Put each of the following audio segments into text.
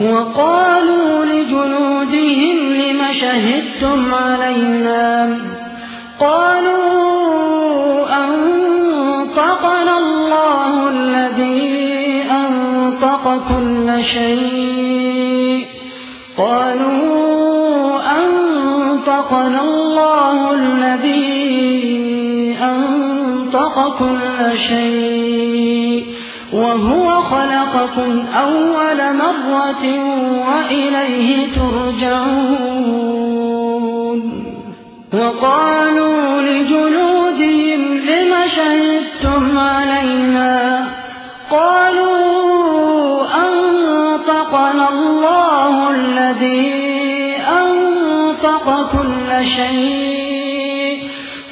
وقالوا لجنودهم لم شهدتم علينا؟ قالوا أنطقنا الله الذي أنطق كل شيء. قالوا أنطقنا الله الذي أنطق كل شيء. وهو خلقكم أول مرة وإليه ترجعون. وقالوا لجنودهم لم شهدتم علينا؟ قالوا أنطقنا الله الذي أنطق كل شيء.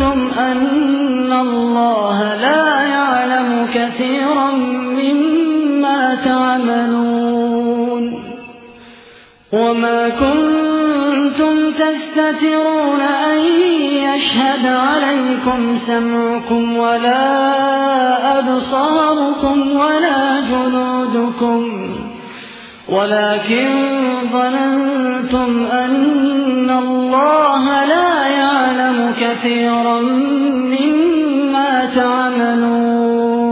أن الله لا يعلم كثيرا مما تعملون وما كنتم تستترون أن يشهد عليكم سمعكم ولا أبصاركم ولا جنودكم ولكن ظننتم أن كثيرا مما تعملون.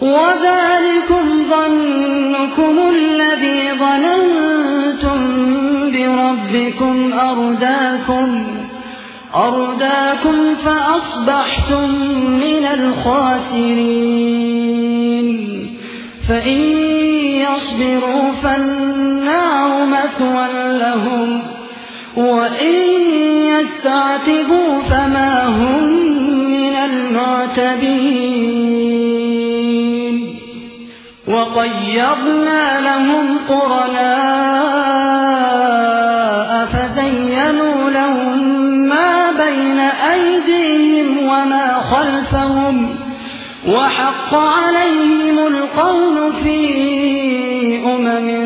وذلكم ظنكم الذي ظننتم بربكم أرداكم أرداكم فأصبحتم من الخاسرين. فإن يصبروا فالنار مثوى لهم وإن يستعتبوا فما هم من المعتبين. وقيضنا لهم قرناء فزينوا لهم ما بين أيديهم وما خلفهم وحق عليهم القول في أمم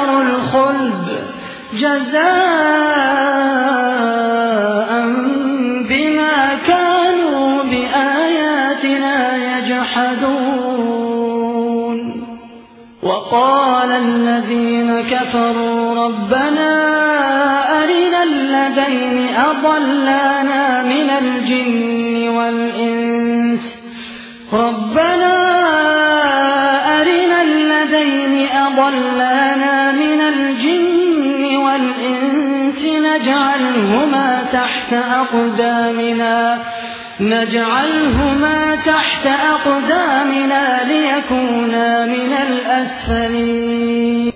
جزاء بما كانوا بآياتنا يجحدون. وقال الذين كفروا ربنا أرنا الذين أضلانا من الجن والإنس. ربنا أرنا الذين أضلانا من نجعلهما تحت أقدامنا نجعلهما تحت أقدامنا ليكونا من الأسفلين.